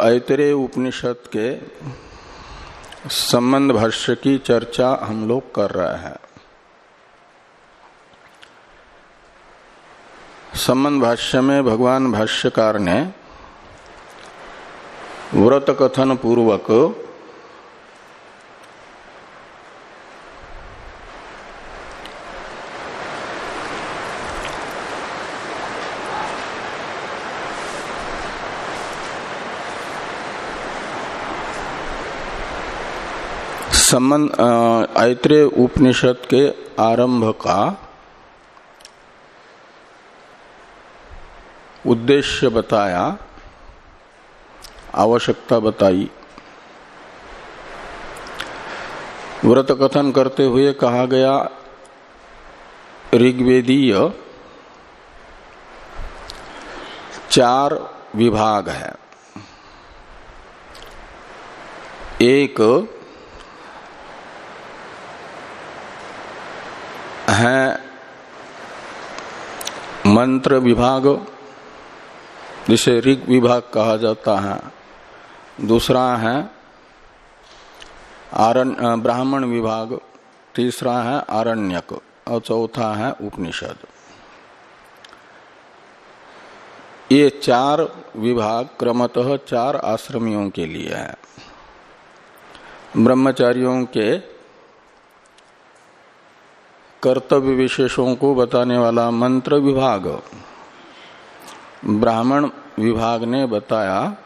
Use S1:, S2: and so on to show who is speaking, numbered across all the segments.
S1: ऐतरे उपनिषद के संबंध भाष्य की चर्चा हम लोग कर रहे हैं। संबंध भाष्य में भगवान भाष्यकार ने व्रत कथन पूर्वक संबंध ऐत्रेय उपनिषद के आरंभ का उद्देश्य बताया, आवश्यकता बताई। व्रत कथन करते हुए कहा गया, ऋग्वेदीय चार विभाग है। एक है मंत्र विभाग, जिसे ऋग विभाग कहा जाता है। दूसरा है आरण्य ब्राह्मण विभाग। तीसरा है आरण्यक। और चौथा है उपनिषद। ये चार विभाग क्रमतः चार आश्रमियों के लिए है। ब्रह्मचारियों के कर्तव्य विशेषों को बताने वाला मंत्र विभाग। ब्राह्मण विभाग ने बताया,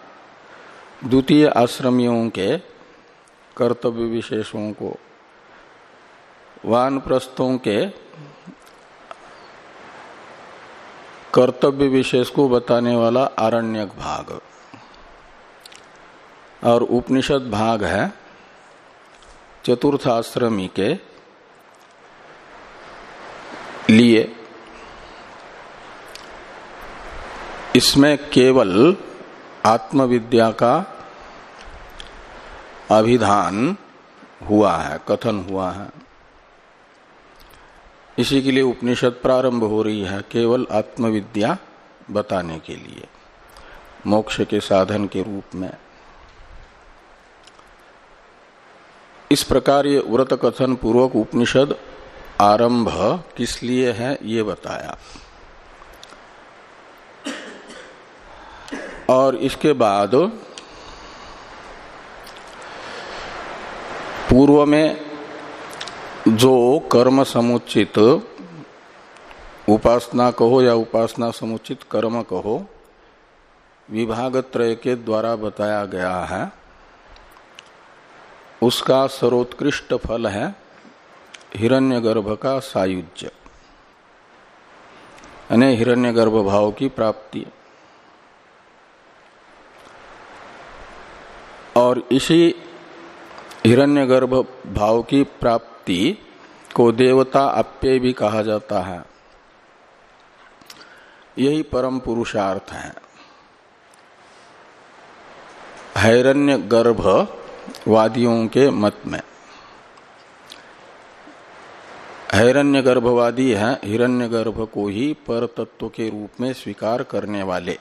S1: द्वितीय आश्रमियों के कर्तव्य विशेषों को वान वानप्रस्थों के कर्तव्य विशेष को बताने वाला आरण्यक भाग। और उपनिषद भाग है चतुर्थ आश्रमी के लिए। इसमें केवल आत्मविद्या का अभिधान हुआ है, कथन हुआ है। इसी के लिए उपनिषद प्रारंभ हो रही है केवल आत्मविद्या बताने के लिए, मोक्ष के साधन के रूप में। इस प्रकार ये व्रत कथन पूर्वक उपनिषद आरंभ किस लिए है, ये बताया। और इसके बाद पूर्व में जो कर्म समुचित उपासना कहो या उपासना समुचित कर्म कहो विभाग त्रय के द्वारा बताया गया है। उसका सर्वोत्कृष्ट फल है हिरण्यगर्भ का सायुज्य। यानी हिरण्यगर्भ भाव की प्राप्ति। और इसी हिरण्यगर्भ भाव की प्राप्ति को देवता अप्य भी कहा जाता है। यही परम पुरुषार्थ है। हिरण्य गर्भ वादियों के मत में। हिरण्य गर्भवादी है। हिरण्य गर्भ को ही पर तत्व के रूप में स्वीकार करने वाले।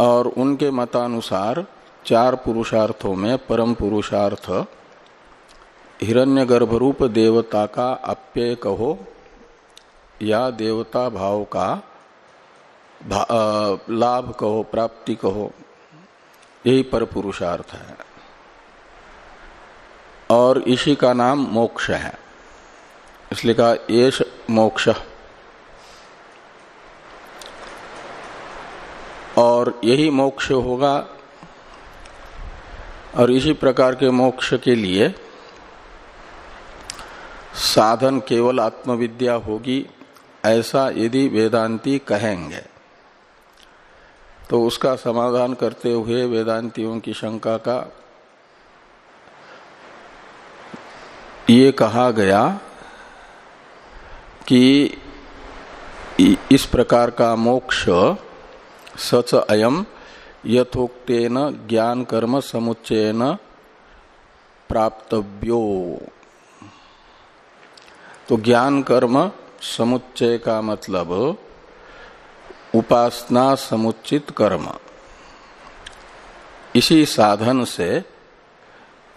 S1: और उनके मतानुसार चार पुरुषार्थों में परम पुरुषार्थ हिरण्य गर्भरूप देवता का अप्यय कहो या देवता भाव का भा, लाभ कहो प्राप्ति कहो यही पर पुरुषार्थ है। और इसी का नाम मोक्ष है। इसलिए कहा येष मोक्ष। और यही मोक्ष होगा। और इसी प्रकार के मोक्ष के लिए साधन केवल आत्मविद्या होगी, ऐसा यदि वेदांती कहेंगे। तो उसका समाधान करते हुए वेदांतियों की शंका का ये कहा गया कि इस प्रकार का मोक्ष सच अयम यथोक्तेन ज्ञान कर्म समुच्चयन प्राप्तव्यो। तो ज्ञान कर्म समुच्चय का मतलब उपासना समुचित कर्म। इसी साधन से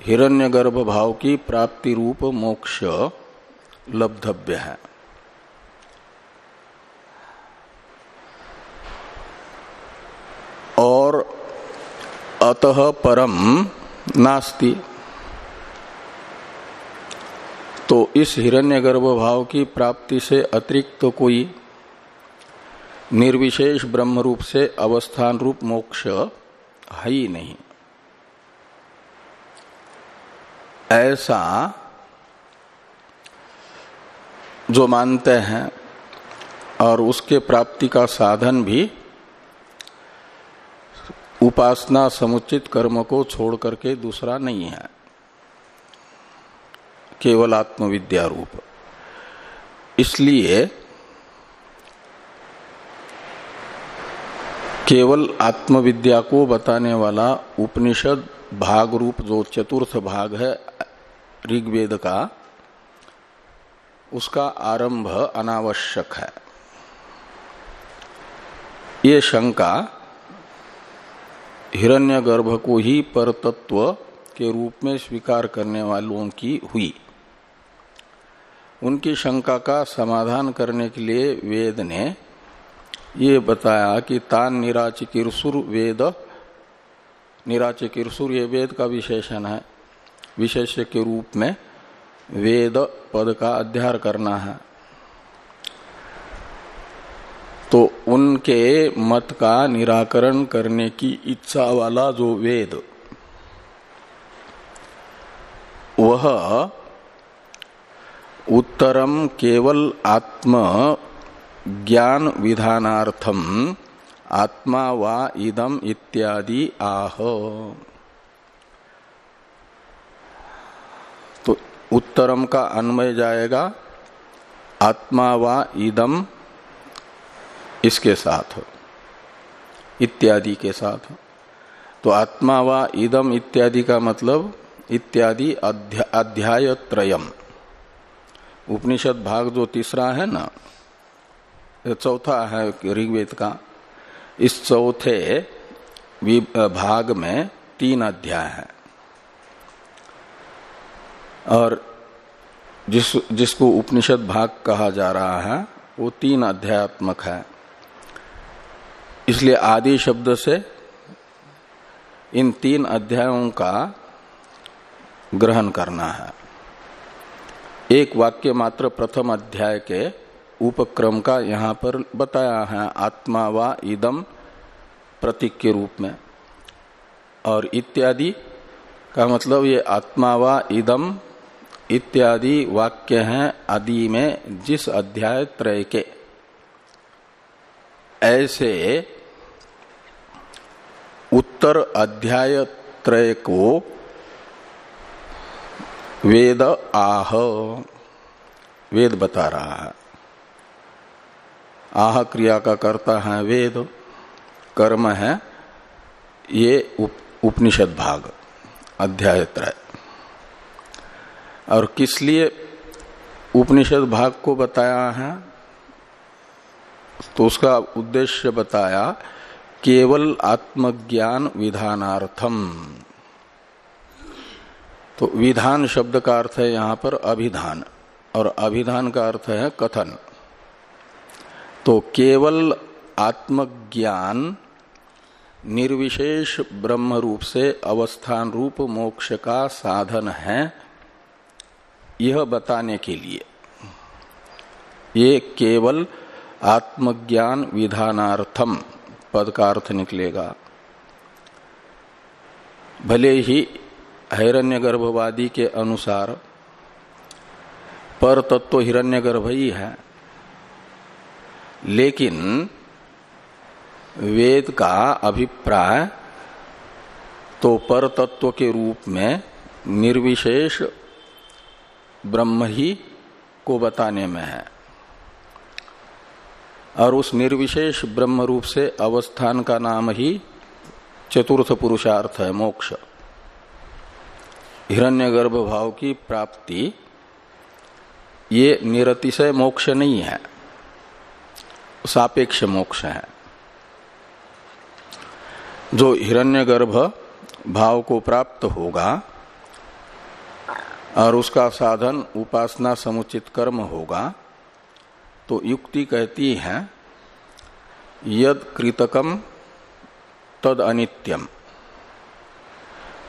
S1: हिरण्यगर्भ भाव की प्राप्ति रूप मोक्ष लब्धव्य है। और अतः परम नास्ति। तो इस हिरण्यगर्भ भाव की प्राप्ति से अतिरिक्त तो कोई निर्विशेष ब्रह्म रूप से अवस्थान रूप मोक्ष है ही नहीं। ऐसा जो मानते हैं और उसके प्राप्ति का साधन भी उपासना समुचित कर्म को छोड़ करके दूसरा नहीं है। केवल आत्मविद्या रूप। इसलिए केवल आत्मविद्या को बताने वाला उपनिषद भाग रूप जो चतुर्थ भाग है, ऋग्वेद का, उसका आरंभ अनावश्यक है। ये शंका हिरण्यगर्भ को ही परतत्व के रूप में स्वीकार करने वालों की हुई। उनकी शंका का समाधान करने के लिए वेद ने ये बताया कि तान निराचिकिरसुर वेद निराचिकिरसुर सूर्य वेद का विशेषण है। विशेष के रूप में वेद पद का अध्यार करना है। तो उनके मत का निराकरण करने की इच्छा वाला जो वेद, वह उत्तरम केवल आत्म ज्ञान विधानार्थम आत्मा वा इदम इत्यादि, आह। तो उत्तरम का अन्वय जाएगा, आत्मा वा इदम इसके साथ, इत्यादि के साथ। तो आत्मा वा इदम इत्यादि का मतलब इत्यादि अध्याय त्रयम उपनिषद भाग जो तीसरा है ना चौथा है ऋग्वेद का। इस चौथे भाग में तीन अध्याय है। और जिस जिसको उपनिषद भाग कहा जा रहा है, वो तीन अध्यात्मक है। इसलिए आदि शब्द से इन तीन अध्यायों का ग्रहण करना है। एक वाक्य मात्र प्रथम अध्याय के उपक्रम का यहाँ पर बताया है, आत्मा व इदम प्रतीक के रूप में। और इत्यादि का मतलब ये आत्मा व इदम इत्यादि वाक्य हैं आदि में जिस अध्याय त्रय के। ऐसे उत्तर अध्याय त्रय को वेद आह, वेद बता रहा है। आह क्रिया का करता है वेद कर्म है ये उप, उपनिषद भाग अध्याय त्रय। और किस लिए उपनिषद भाग को बताया है? तो उसका उद्देश्य बताया केवल आत्मज्ञान विधानार्थम। तो विधान शब्द का अर्थ है यहाँ पर अभिधान और अभिधान का अर्थ है कथन। तो केवल आत्मज्ञान निर्विशेष ब्रह्म रूप से अवस्थान रूप मोक्ष का साधन है, यह बताने के लिए। ये केवल आत्मज्ञान विधानार्थम पद का अर्थ निकलेगा। भले ही हिरण्य गर्भवादी के अनुसार, पर तत्व हिरण्य गर्भ ही है। लेकिन वेद का अभिप्राय तो पर तत्व के रूप में निर्विशेष ब्रह्म ही को बताने में है। और उस निर्विशेष ब्रह्म रूप से अवस्थान का नाम ही चतुर्थ पुरुषार्थ है, मोक्ष। हिरण्यगर्भ भाव की प्राप्ति, ये निरतिशय मोक्ष नहीं है। सापेक्ष मोक्ष है। जो हिरण्यगर्भ भाव को प्राप्त होगा और उसका साधन उपासना समुचित कर्म होगा तो युक्ति कहती है, यद कृतकम तद अनित्यम।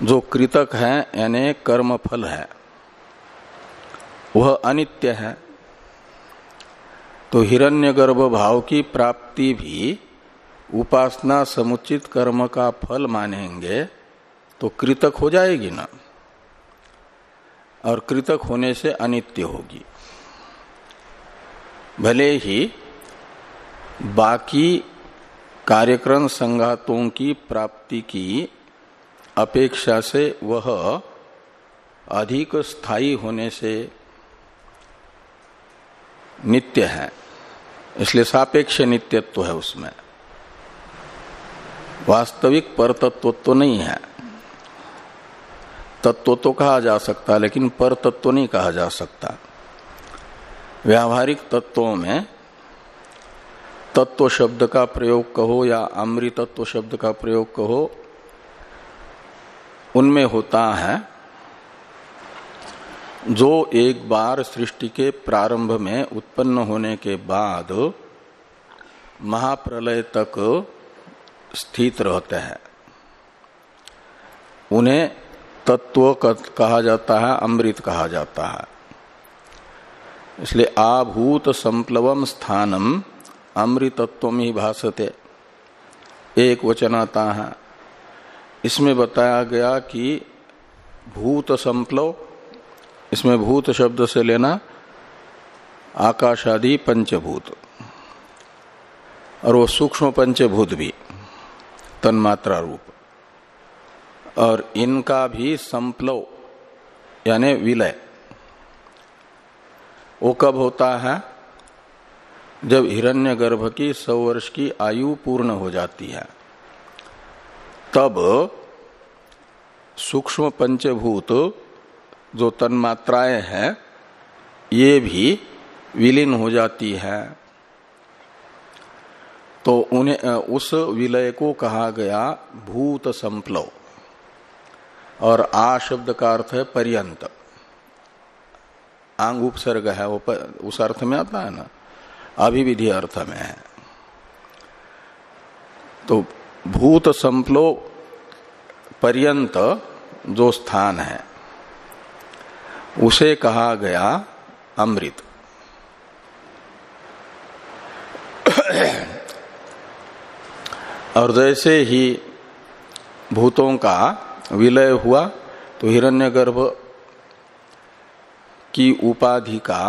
S1: जो कृतक है, यानी कर्म फल है, वह अनित्य है। तो हिरण्यगर्भ भाव की प्राप्ति भी उपासना समुचित कर्म का फल मानेंगे तो कृतक हो जाएगी ना? और कृतक होने से अनित्य होगी। भले ही बाकी कार्यक्रम संघातों की प्राप्ति की अपेक्षा से वह अधिक स्थायी होने से नित्य है। इसलिए सापेक्ष नित्यत्व है उसमें। वास्तविक पर तत्व तो नहीं है। तत्व तो कहा जा सकता, लेकिन पर तत्व नहीं कहा जा सकता। व्यावहारिक तत्वों में तत्व शब्द का प्रयोग कहो या अमृतत्व शब्द का प्रयोग कहो, उनमें होता है जो एक बार सृष्टि के प्रारंभ में उत्पन्न होने के बाद महाप्रलय तक स्थित रहते हैं। उन्हें तत्व कहा जाता है, अमृत कहा जाता है। इसलिए आभूत संप्लवम स्थानम अमृतत्व ही भाषते एक वचन आता है। इसमें बताया गया कि भूत संप्लव इसमें भूत शब्द से लेना आकाशादि पंचभूत। और वो सूक्ष्म पंचभूत भी, तन्मात्रा रूप। और इनका भी संप्लव, यानी विलय। वो कब होता है? जब हिरण्यगर्भ की सौ वर्ष की आयु पूर्ण हो जाती है। तब सूक्ष्म पंचभूत जो तन्मात्राएँ हैं ये भी विलीन हो जाती है। तो उन्हें उस विलय को कहा गया भूत संप्लव। और आ शब्द का अर्थ है पर्यंत। आंग उपसर्ग है वो पर, उस अर्थ में आता है ना? अभिविधि अर्थ में है। तो भूत संप्लव पर्यंत जो स्थान है उसे कहा गया अमृत। और जैसे ही भूतों का विलय हुआ तो हिरण्यगर्भ की उपाधि का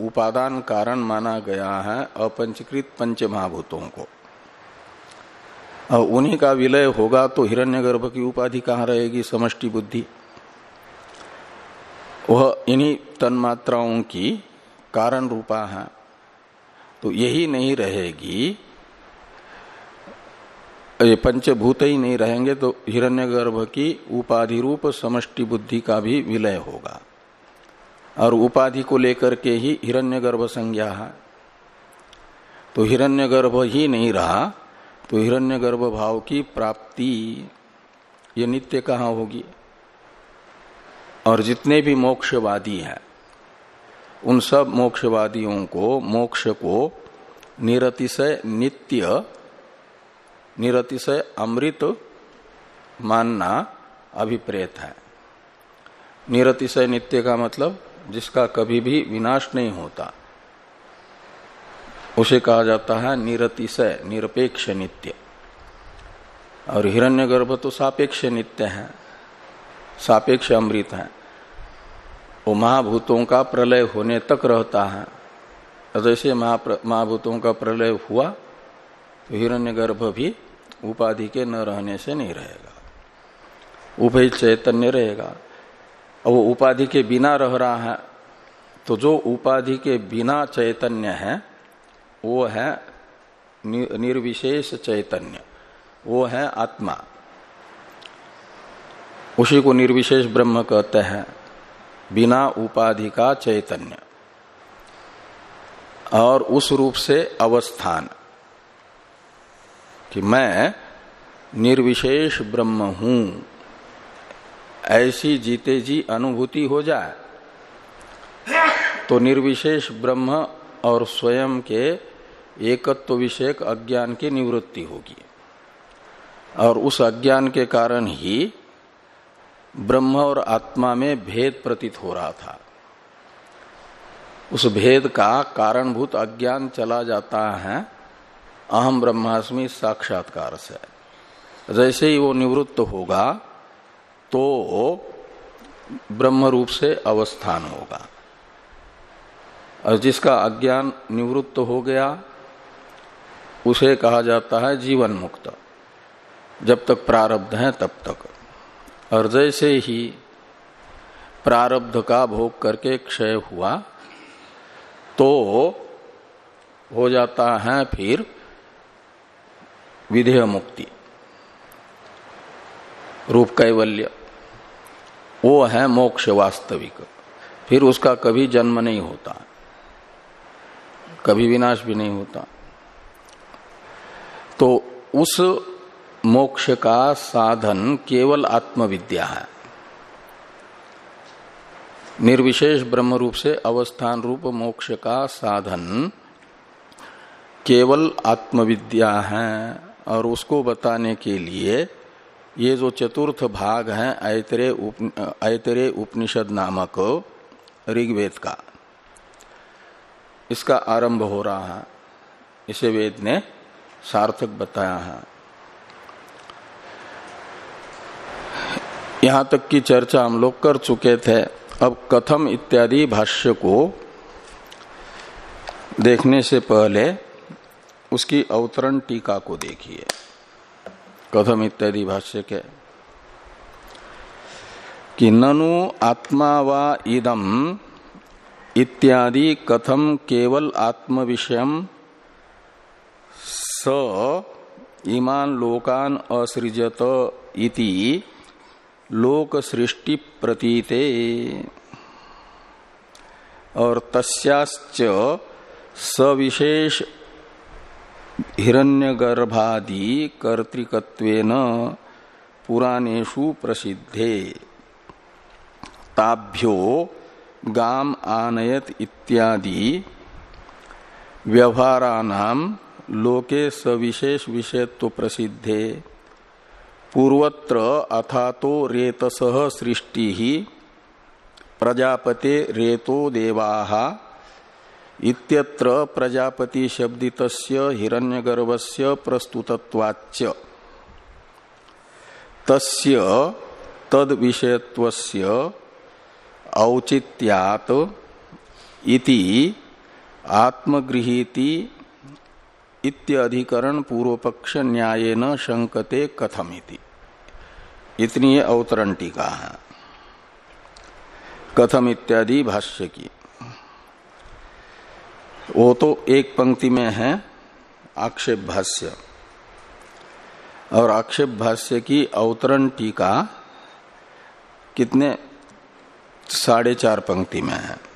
S1: उपादान कारण माना गया है अपंचकृत पंच महाभूतों को। और उन्हीं का विलय होगा तो हिरण्यगर्भ की उपाधि कहाँ रहेगी? समष्टि बुद्धि। वह इन्हीं तन्मात्राओं की कारण रूपा है। तो यही नहीं रहेगी। ये पंचभूत ही नहीं रहेंगे तो हिरण्यगर्भ की उपाधि रूप समष्टि बुद्धि का भी विलय होगा। और उपाधि को लेकर के ही हिरण्यगर्भ संज्ञा है। तो हिरण्यगर्भ ही नहीं रहा तो हिरण्यगर्भ भाव की प्राप्ति, ये नित्य कहाँ होगी? और जितने भी मोक्षवादी हैं, उन सब मोक्षवादियों को, मोक्ष को निरतिशय नित्य, निरतिशय अमृत मानना अभिप्रेत है। निरतिशय नित्य का मतलब जिसका कभी भी विनाश नहीं होता। उसे कहा जाता है निरतिशय, निरपेक्ष नित्य। और हिरण्यगर्भ तो सापेक्ष नित्य है। सापेक्ष अमृत है। वो महाभूतों का प्रलय होने तक रहता है। जैसे महाभूतों का प्रलय हुआ तो हिरण्यगर्भ भी उपाधि के न रहने से नहीं रहेगा। उभय चैतन्य रहेगा। और वो उपाधि के बिना रह रहा है तो जो उपाधि के बिना चैतन्य है, वो है निर्विशेष चैतन्य। वो है आत्मा। उसी को निर्विशेष ब्रह्म कहते हैं। बिना उपाधि का चैतन्य। और उस रूप से अवस्थान। कि मैं निर्विशेष ब्रह्म हूँ। ऐसी जीते जी अनुभूति हो जाए तो निर्विशेष ब्रह्म और स्वयं के एकत्व विषयक अज्ञान की निवृत्ति होगी। और उस अज्ञान के कारण ही ब्रह्म और आत्मा में भेद प्रतीत हो रहा था। उस भेद का कारणभूत अज्ञान चला जाता है। अहम ब्रह्मास्मि साक्षात्कार से। जैसे ही वो निवृत्त होगा तो ब्रह्म रूप से अवस्थान होगा। और जिसका अज्ञान निवृत्त हो गया, उसे कहा जाता है जीवन मुक्त जब तक प्रारब्ध है, तब तक। और जैसे ही प्रारब्ध का भोग करके क्षय हुआ तो हो जाता है फिर विधेय मुक्ति। रूप कैवल्य। वो है मोक्ष वास्तविक। फिर उसका कभी जन्म नहीं होता। कभी विनाश भी नहीं होता। तो उस मोक्ष का साधन केवल आत्मविद्या है। निर्विशेष ब्रह्म रूप से अवस्थान रूप मोक्ष का साधन केवल आत्मविद्या है और उसको बताने के लिए ये जो चतुर्थ भाग है ऐतरे उप, ऐतरे उपनिषद नामक ऋग्वेद का इसका आरंभ हो रहा है। इसे वेद ने सार्थक बताया है। यहाँ तक की चर्चा हम लोग कर चुके थे। अब कथम इत्यादि भाष्य को देखने से पहले उसकी अवतरण टीका को देखिए। कथम इत्यादि भाष्य के। कि ननु आत्मा वा इदम इत्यादि कथम केवल आत्म विषय स इमान लोकान असृजत इति लोक सृष्टि प्रतीते और तस्याच सविशेष हिरण्यगर्भादि कर्तिकत्वेन पुराणेषु प्रसिद्धे। ताभ्यो गाम आनयत इत्यादि व्यवहारानाम लोके सविशेष विषयत्व प्रसिद्धे। पूर्वत्र अथा तो रेतस सृष्टि ही प्रजापते रेतो देवाः, इत्यत्र प्रजापति शब्दित हिरण्यगर्भस्य प्रस्तुतत्वाच्च। तस्य तद विषयत्वस्य औचित्यात इति आत्मगृहीति इत्यधिकरण पूर्व पक्ष न्याय न शंकते कथमिति। इतनी अवतरण टीका है। कथम इत्यादि भाष्य की। वो तो एक पंक्ति में है, आक्षेप भाष्य। और आक्षेप भाष्य की अवतरण टीका कितने साढ़े चार पंक्ति में है।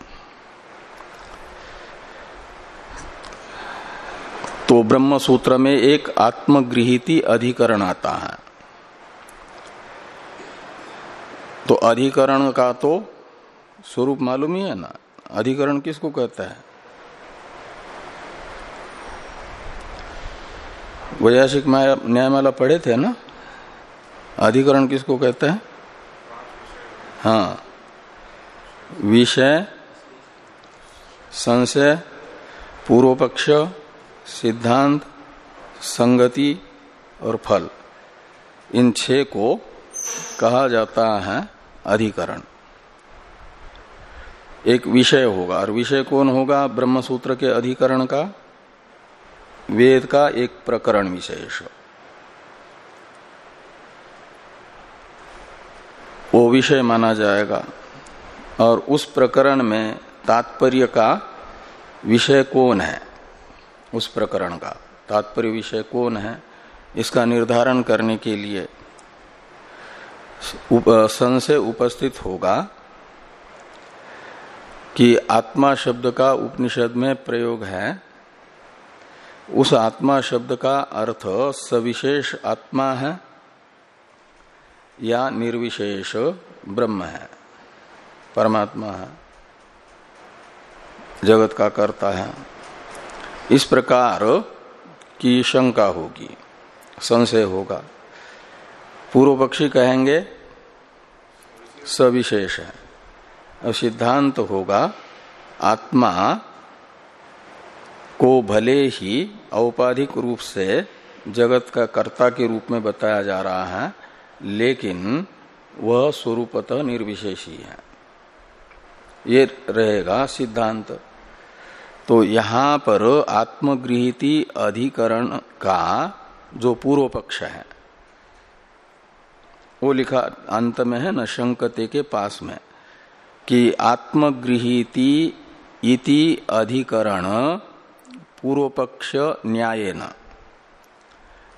S1: तो ब्रह्म सूत्र में एक आत्मगृहित अधिकरण आता है। तो अधिकरण का तो स्वरूप मालूम ही है ना? अधिकरण किसको कहता है? वैयासिक न्यायमाला पढ़े थे ना? अधिकरण किसको कहते हैं? हाँ। विषय, संशय पूर्व पक्ष सिद्धांत, संगति और फल। इन छह को कहा जाता है अधिकरण। एक विषय होगा, और विषय कौन होगा? ब्रह्म सूत्र के अधिकरण का। वेद का एक प्रकरण विशेष। वो विषय माना जाएगा, और उस प्रकरण में तात्पर्य का विषय कौन है? उस प्रकरण का। तात्पर्य विषय कौन है? इसका निर्धारण करने के लिए संशय उपस्थित होगा कि आत्मा शब्द का उपनिषद में प्रयोग है। उस आत्मा शब्द का अर्थ सविशेष आत्मा है या निर्विशेष ब्रह्म है। परमात्मा है। जगत का करता है। इस प्रकार की शंका होगी, संशय होगा। पूर्व पक्षी कहेंगे, सविशेष है। और सिद्धांत होगा, आत्मा को भले ही औपाधिक रूप से जगत का कर्ता के रूप में बताया जा रहा है, लेकिन वह स्वरूपतः निर्विशेषी है। ये रहेगा सिद्धांत। तो यहाँ पर आत्मगृहिति अधिकरण का जो पूर्व पक्ष है, वो लिखा अंत में है, न शंकते के पास में, कि आत्मगृहिति इति अधिकरण पूर्व पक्ष न्याय न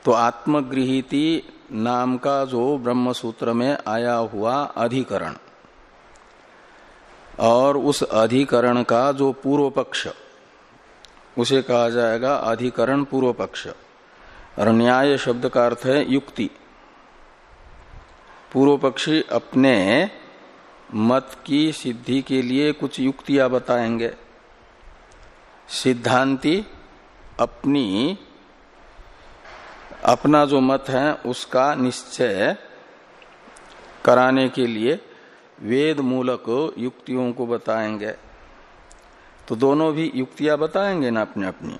S1: तो आत्मगृहिति नाम का जो ब्रह्म सूत्र में आया हुआ अधिकरण, और उस अधिकरण का जो पूर्व पक्ष उसे कहा जाएगा अधिकरण पूर्व पक्ष। और न्याय शब्द का अर्थ है युक्ति। पूर्व पक्षी अपने मत की सिद्धि के लिए कुछ युक्तियाँ बताएँगे। सिद्धांति अपनी, अपना जो मत है, उसका निश्चय कराने के लिए वेद मूलक युक्तियों को बताएँगे। तो दोनों भी युक्तियाँ बताएँगे ना अपने अपनी।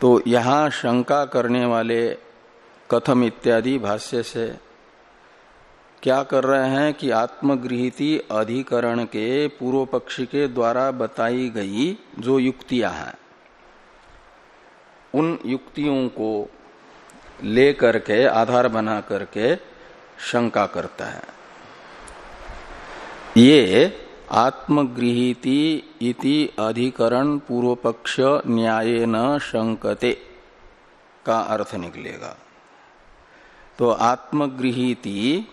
S1: तो यहाँ शंका करने वाले कथम इत्यादि भाष्य से क्या कर रहे हैं कि आत्मगृहिति अधिकरण के पूर्व पक्षी के द्वारा बताई गई जो युक्तियाँ हैं, उन युक्तियों को ले करके आधार बना करके शंका करता है। ये आत्मगृहिति इति अधिकरण पूर्व पक्ष न्याय न शंकते का अर्थ निकलेगा। तो आत्मगृहिति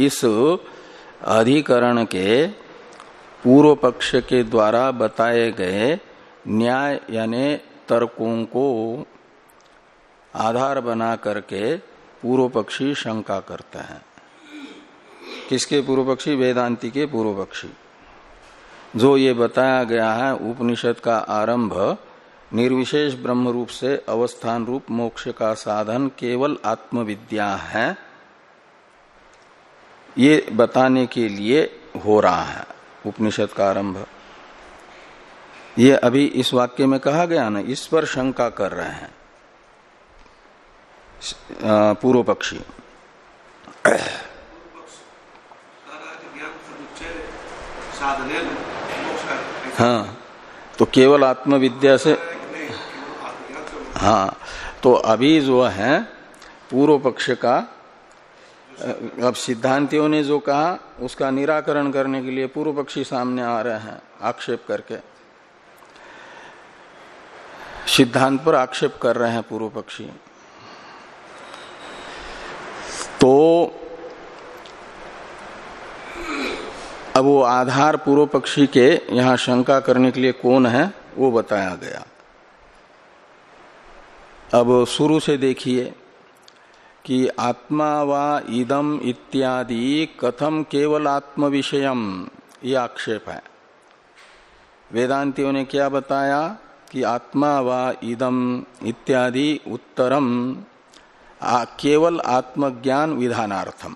S1: इस अधिकरण के पूर्व पक्ष के द्वारा बताए गए न्याय यानी तर्कों को आधार बना करके पूर्व पक्षी शंका करता है। किसके पूर्व पक्षी वेदांति के पूर्व पक्षी जो ये बताया गया है, उपनिषद का आरंभ निर्विशेष ब्रह्म रूप से अवस्थान रूप मोक्ष का साधन केवल आत्मविद्या है। ये बताने के लिए हो रहा है उपनिषद का आरंभ। ये अभी इस वाक्य में कहा गया ना, इस पर शंका कर रहे हैं। पूर्व पक्षी हाँ तो केवल आत्मविद्या से हाँ तो अभी जो है पूर्व पक्ष का अब सिद्धांतियों ने जो कहा उसका निराकरण करने के लिए पूर्व पक्षी सामने आ रहे हैं आक्षेप करके। सिद्धांत पर आक्षेप कर रहे हैं पूर्व पक्षी। तो अब वो आधार पूर्व पक्षी के यहाँ शंका करने के लिए कौन है, वो बताया गया। अब शुरू से देखिए कि आत्मा व इदम इत्यादि कथम केवल आत्म विषयम ये आक्षेप है। वेदांतियों ने क्या बताया कि आत्मा व इदम इत्यादि उत्तरम केवल आत्मज्ञान विधानार्थम।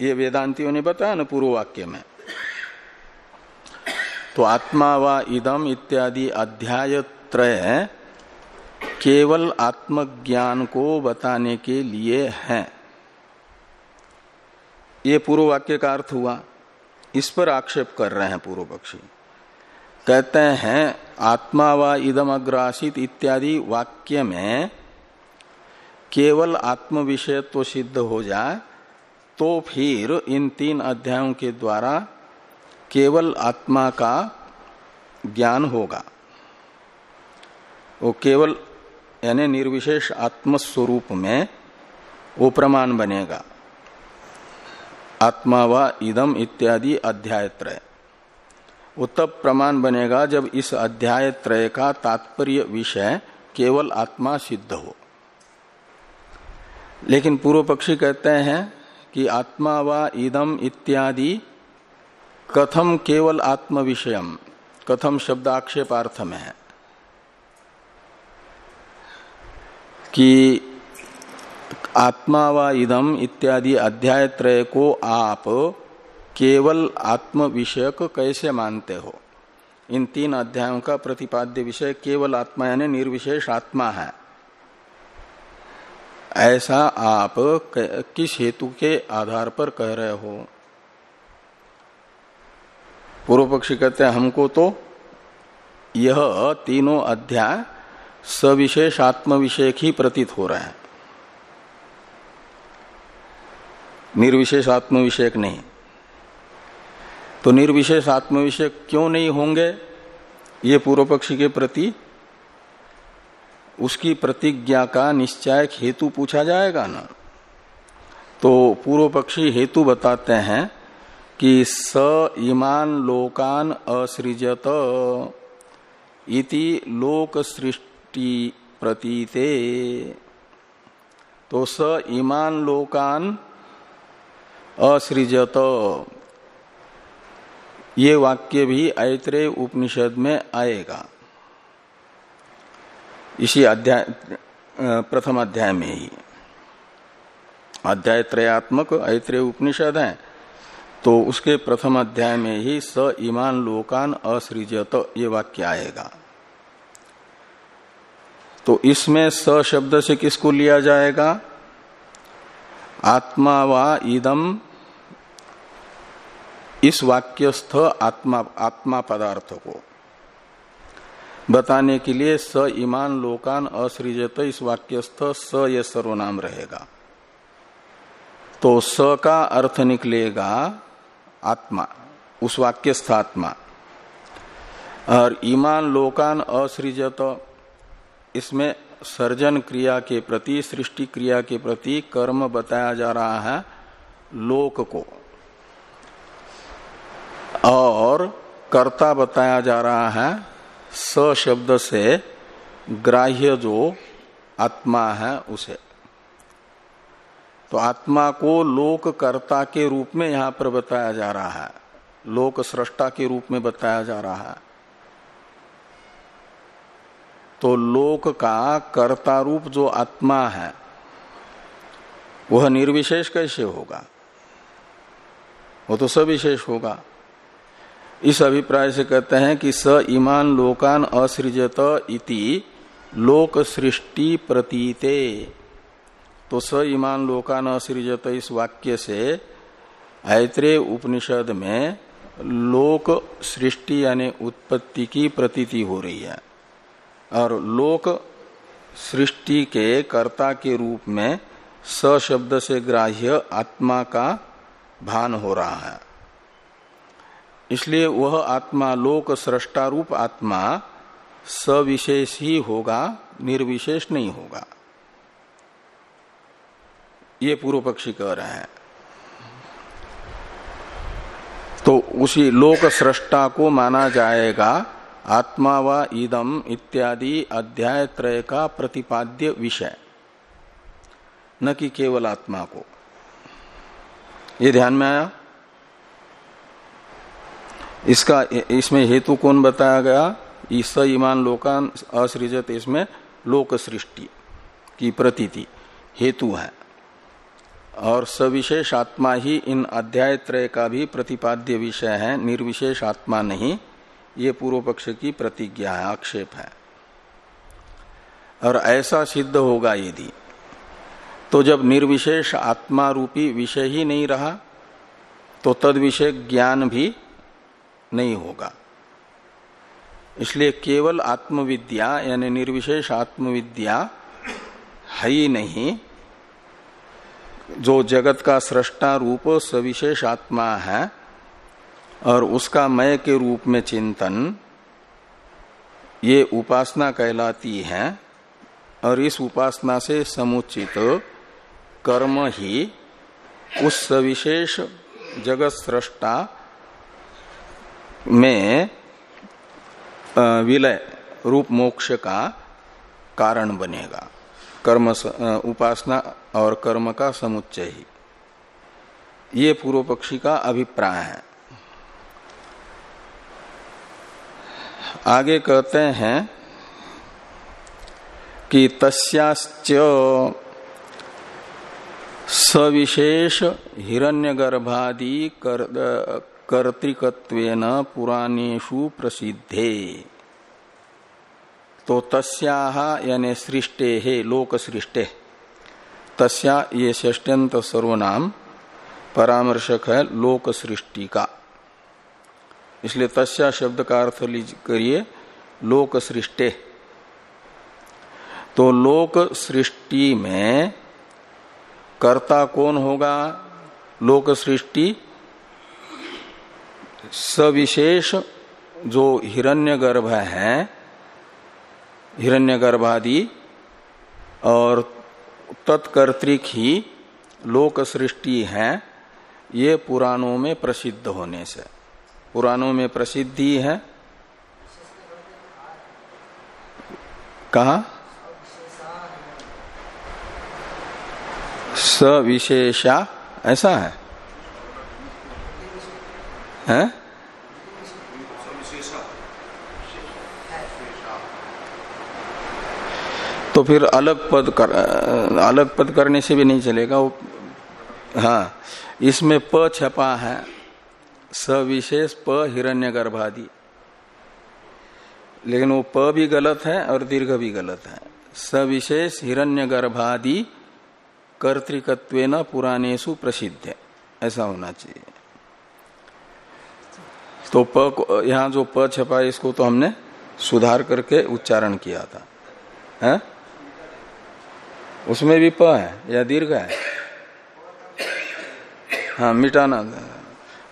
S1: ये वेदांतियों ने बताया ना पूर्व वाक्य में। तो आत्मा व इदम इत्यादि अध्याय त्रय केवल आत्मज्ञान को बताने के लिए है। ये पूर्व वाक्य का अर्थ हुआ, इस पर आक्षेप कर रहे हैं पूर्व पक्षी। कहते हैं, आत्मा व इदम अग्रासित इत्यादि वाक्य में केवल आत्म विषय तो सिद्ध हो जाए तो फिर इन तीन अध्यायों के द्वारा केवल आत्मा का ज्ञान होगा। वो केवल, यानी निर्विशेष आत्मस्वरूप में वो प्रमाण बनेगा। आत्मा व इदम इत्यादि अध्याय त्रय वो तब प्रमाण बनेगा जब इस अध्याय त्रय का तात्पर्य विषय केवल आत्मा सिद्ध हो। लेकिन पूर्व पक्षी कहते हैं कि आत्मा व इदम इत्यादि कथम केवल आत्म विषयम कथम शब्द आक्षेपार्थ में है कि आत्मा व इदम इत्यादि अध्याय त्रय को आप केवल आत्म विषयक कैसे मानते हो? इन तीन अध्यायों का प्रतिपाद्य विषय केवल आत्मा यानी निर्विशेष आत्मा है। ऐसा आप किस हेतु के आधार पर कह रहे हो? पूर्व पक्षी कहते हैं, हमको तो यह तीनों अध्याय सविशेष आत्म विषय ही प्रतीत हो रहे हैं। निर्विशेष आत्म विषयक नहीं। तो निर्विशेष आत्म विषय क्यों नहीं होंगे? ये पूर्व पक्षी के प्रति उसकी प्रतिज्ञा का निश्चय हेतु पूछा जाएगा ना। तो पूर्व पक्षी हेतु बताते हैं कि स इमान लोकान असृजत इति लोक सृष्टि प्रतीते। तो स इमान लोकान असृजत। ये वाक्य भी ऐत्रेय उपनिषद में आएगा। इसी अध्याय प्रथम अध्याय में ही। अध्याय त्रयात्मक ऐत्रेय उपनिषद है। तो उसके प्रथम अध्याय में ही स ईमान लोकान असृजत ये वाक्य आएगा। तो इसमें स शब्द से किसको लिया जाएगा? आत्मा व इदम, इस वाक्यस्थ आत्मा आत्मा पदार्थ को। बताने के लिए स ईमान लोकान असृजत, इस वाक्यस्थ स ये सर्वनाम रहेगा। तो स का अर्थ निकलेगा आत्मा, उस वाक्यस्थ आत्मा। और ईमान लोकान असृजत, इसमें सर्जन क्रिया के प्रति, सृष्टि क्रिया के प्रति कर्म बताया जा रहा है लोक को। और कर्ता बताया जा रहा है स शब्द से ग्राह्य जो आत्मा है उसे। तो आत्मा को लोक कर्ता के रूप में यहाँ पर बताया जा रहा है। लोक सृष्टा के रूप में बताया जा रहा है। तो लोक का कर्ता रूप जो आत्मा है, वह निर्विशेष कैसे होगा? वो तो सविशेष होगा। इस अभिप्राय से कहते हैं कि स ईमान लोकान असृजत इति लोक सृष्टि प्रतीते। तो स ईमान लोकान असृजत इस वाक्य से ऐत्रेय उपनिषद में लोक सृष्टि यानी उत्पत्ति की प्रतीति हो रही है। और लोक सृष्टि के कर्ता के रूप में स शब्द से ग्राह्य आत्मा का भान हो रहा है। इसलिए वह आत्मा लोक सृष्टा रूप आत्मा सविशेष ही होगा, निर्विशेष नहीं होगा। ये पूर्व पक्षी कह रहे हैं। तो उसी लोक सृष्टा को माना जाएगा, आत्मा व इदम इत्यादि अध्याय त्रय का प्रतिपाद्य विषय। न कि केवल आत्मा को। ये ध्यान में आया? इसका इसमें हेतु कौन बताया गया? ईस ईमान लोकान असृजत इसमें लोक सृष्टि की प्रतीति, हेतु है। और सविशेष आत्मा ही इन अध्याय त्रय का भी प्रतिपाद्य विषय है, निर्विशेष आत्मा नहीं, ये पूर्व पक्ष की प्रतिज्ञा है, आक्षेप है। और ऐसा सिद्ध होगा यदि तो जब निर्विशेष आत्मा रूपी विषय ही नहीं रहा तो तद विषय ज्ञान भी नहीं होगा। इसलिए केवल आत्मविद्या, यानी निर्विशेष आत्मविद्या है ही नहीं। जो जगत का सृष्टा रूप सविशेष आत्मा है, और उसका मय के रूप में चिंतन, ये उपासना कहलाती है, और इस उपासना से समुचित कर्म ही उस सविशेष जगत सृष्टा में विलय रूप मोक्ष का कारण बनेगा। कर्म उपासना और कर्म का समुच्चय ही। ये पूर्व पक्षी का अभिप्राय है। आगे कहते हैं कि तस्याच सविशेष हिरण्यगर्भादि कर्तिकत्वेन पुराणेशु प्रसिद्धे। तो तस्या यानी सृष्टे है लोक सृष्टे तस्या ये षष्ट्यंत सर्वनाम, परामर्शक है लोक सृष्टि का इसलिए तस्या शब्द का अर्थ करिए लोक सृष्टे तो लोक सृष्टि में कर्ता कौन होगा? लोक सृष्टि सविशेष जो हिरण्यगर्भ है, हिरण्यगर्भादि और तत्कर्तृक ही लोक सृष्टि है, ये पुराणों में प्रसिद्ध होने से। पुराणों में प्रसिद्धि है। कहा? सविशेषा, ऐसा है। हैं? तो फिर अलग पद कर अलग पद करने से भी नहीं चलेगा, वो हाँ इसमें प छपा है, सविशेष प हिरण्य गर्भादि लेकिन वो प भी गलत है और दीर्घ भी गलत है। सविशेष हिरण्य गर्भादि कर्तिकत्व न पुराणेशु प्रसिद्ध ऐसा होना चाहिए। तो प यहाँ जो प छपा है, इसको तो हमने सुधार करके उच्चारण किया था। है? उसमें भी प है, या दीर्घ है? हाँ मिटाना।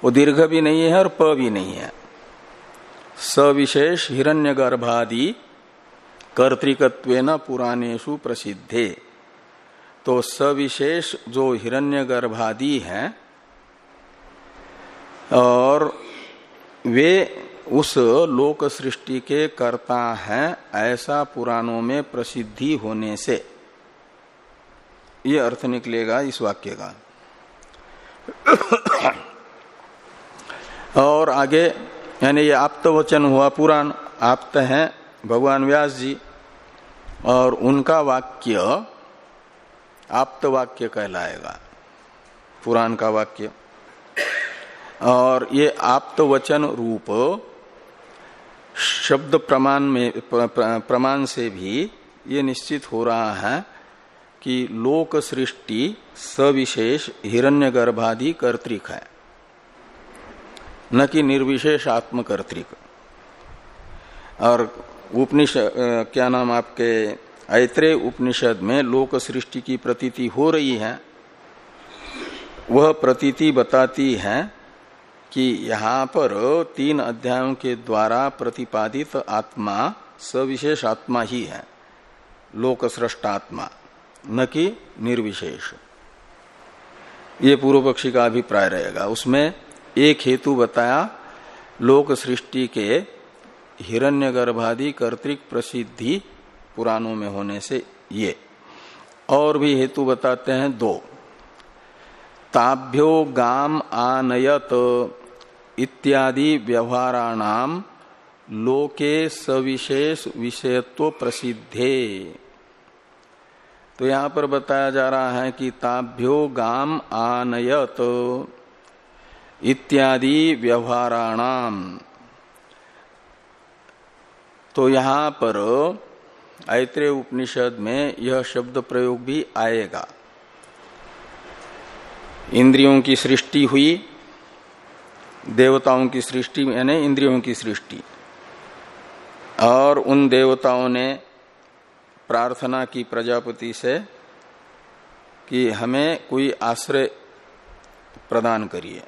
S1: वो दीर्घ भी नहीं है और प भी नहीं है। सविशेष हिरण्य गर्भादि कर्तिकत्व न पुराणेशु प्रसिद्धे। तो सविशेष जो हिरण्य गर्भादि है, और वे उस लोक सृष्टि के कर्ता हैं ऐसा पुराणों में प्रसिद्धि होने से। ये अर्थ निकलेगा इस वाक्य का। और आगे, यानी ये आप्त वचन हुआ, पुराण आप्त हैं भगवान व्यास जी, और उनका वाक्य आप्त वाक्य कहलाएगा, पुराण का वाक्य। और ये आप्त वचन रूप शब्द प्रमाण में प्रमाण से भी ये निश्चित हो रहा है कि लोक सृष्टि सविशेष हिरण्यगर्भादि कर्तिक है। न कि निर्विशेष आत्मकर्तिक और उपनिषद क्या नाम आपके ऐत्रे उपनिषद में लोक सृष्टि की प्रतीति हो रही है। वह प्रतीति बताती है कि यहाँ पर तीन अध्यायों के द्वारा प्रतिपादित आत्मा सविशेष आत्मा ही है लोक आत्मा न कि निर्विशेष। ये पूर्व पक्षी का अभिप्राय रहेगा। उसमें एक हेतु बताया लोक सृष्टि के हिरण्यगर्भादि कर्तिक प्रसिद्धि पुराणों में होने से ये। और भी हेतु बताते हैं दो। ताभ्यो गाम आनयत इत्यादि व्यवहाराणाम लोके सविशेष विषयत्व प्रसिद्धे। तो यहाँ पर बताया जा रहा है कि ताभ्यो गाम आनयत इत्यादि व्यवहाराणाम तो यहाँ पर ऐत्रेय उपनिषद में यह शब्द प्रयोग भी आएगा। इंद्रियों की सृष्टि हुई देवताओं की सृष्टि यानी इंद्रियों की सृष्टि। और उन देवताओं ने प्रार्थना की प्रजापति से कि हमें कोई आश्रय प्रदान करिए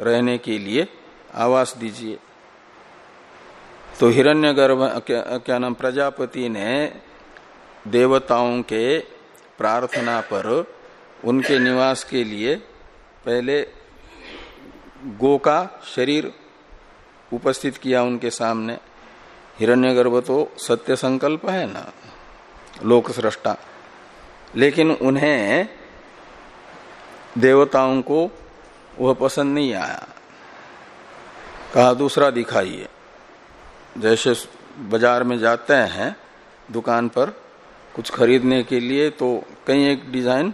S1: रहने के लिए आवास दीजिए। तो हिरण्यगर्भ क्या, क्या नाम प्रजापति ने देवताओं के प्रार्थना पर उनके निवास के लिए पहले गो का शरीर उपस्थित किया उनके सामने। हिरण्यगर्भ तो सत्य संकल्प है ना लोक सृष्टा लेकिन उन्हें देवताओं को वह पसंद नहीं आया। कहा, दूसरा दिखाइए। जैसे बाज़ार में जाते हैं दुकान पर कुछ खरीदने के लिए तो कई एक डिज़ाइन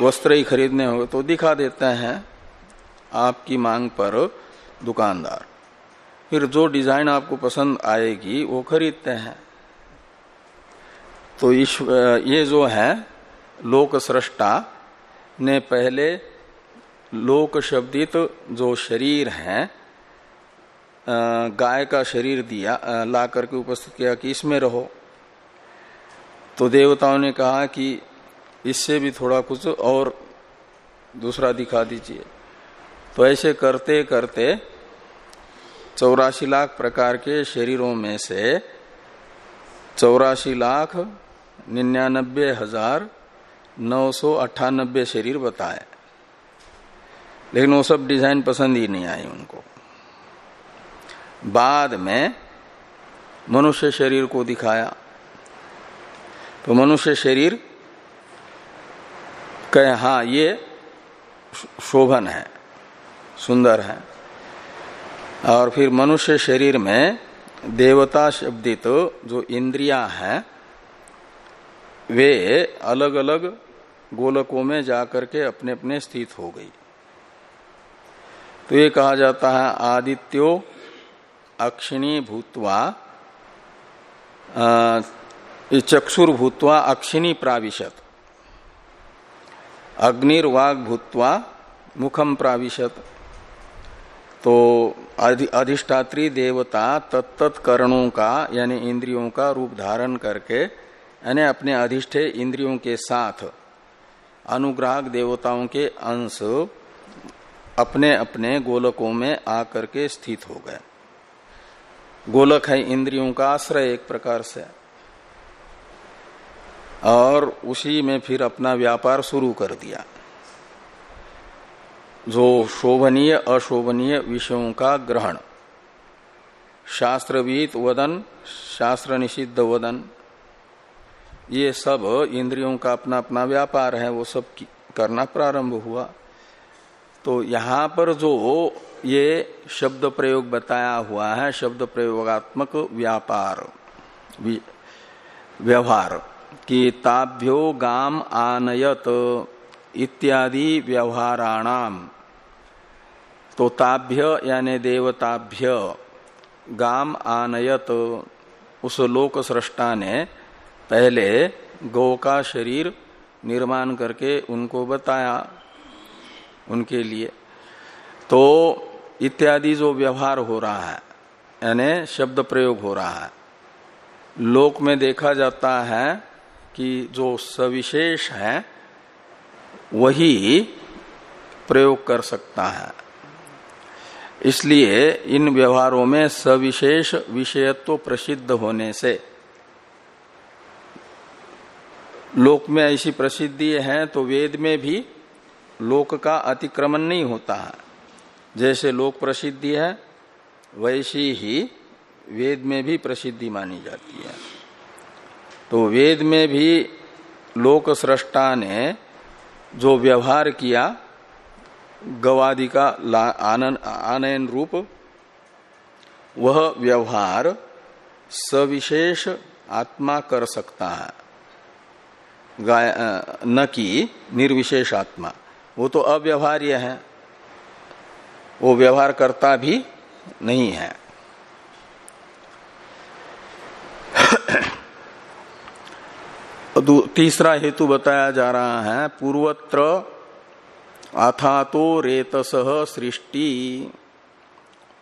S1: वस्त्र ही खरीदने हो तो दिखा देते हैं आपकी मांग पर दुकानदार। फिर जो डिज़ाइन आपको पसंद आएगी, वो खरीदते हैं। तो ये जो है लोक सृष्टा ने पहले लोक शब्दित जो शरीर है गाय का शरीर दिया ला करके उपस्थित किया कि इसमें रहो। तो देवताओं ने कहा कि इससे भी थोड़ा कुछ और दूसरा दिखा दीजिए। तो ऐसे करते करते चौरासी लाख प्रकार के शरीरों में से चौरासी लाख निन्यानबे हज़ार नौ सौ अट्ठानबे शरीर बताए। लेकिन वो सब डिज़ाइन पसंद ही नहीं आई उनको। बाद में मनुष्य शरीर को दिखाया। तो मनुष्य शरीर कहे हाँ ये शोभन है, सुंदर है। और फिर मनुष्य शरीर में देवता शब्दित तो जो इंद्रिया हैं, वे अलग अलग गोलकों में जाकर के अपने अपने स्थित हो गई। तो ये कहा जाता है, आदित्यो अक्षिणी भूतवा चक्षुर भूतवा अक्षिणी प्राविशत। अग्निर्वाग भूतवा मुखम प्राविशत। तो अधिष्ठात्री देवता तत्त करणों का, यानी इंद्रियों का रूप धारण करके, यानी अपने अधिष्ठे इंद्रियों के साथ अनुग्राहक देवताओं के अंश अपने अपने गोलकों में आकर के स्थित हो गए। गोलक है इंद्रियों का आश्रय एक प्रकार से। और उसी में फिर अपना व्यापार शुरू कर दिया। जो शोभनीय, अशोभनीय विषयों का ग्रहण। शास्त्रवीत वदन शास्त्र निषिद्ध वदन, ये सब इंद्रियों का अपना अपना व्यापार है, वो सब करना प्रारंभ हुआ। तो यहाँ पर जो ये शब्द प्रयोग बताया हुआ है, शब्द प्रयोगात्मक व्यापार व्यवहार। कि ताभ्यो गाम आनयत इत्यादि व्यवहाराणाम। तो ताभ्य यानी देवताभ्य गाम आनयत। उस लोक सृष्टा ने पहले गौ का शरीर निर्माण करके उनको बताया उनके लिए। तो इत्यादि जो व्यवहार हो रहा है, यानी शब्द प्रयोग हो रहा है। लोक में देखा जाता है कि जो सविशेष है, वही प्रयोग कर सकता है। इसलिए इन व्यवहारों में सविशेष विषयत्व प्रसिद्ध होने से, लोक में ऐसी प्रसिद्धि है तो वेद में भी लोक का अतिक्रमण नहीं होता है। जैसे लोक प्रसिद्धि है, वैसी ही वेद में भी प्रसिद्धि मानी जाती है। तो वेद में भी लोक सृष्टा ने जो व्यवहार किया गवादि का आनन, आनयन रूप वह व्यवहार सविशेष आत्मा कर सकता है। न कि निर्विशेष आत्मा। वो तो अव्यवहार्य है। वो व्यवहार करता भी नहीं है। तीसरा हेतु बताया जा रहा है, पूर्वत्र अथा तो रेतस सृष्टि,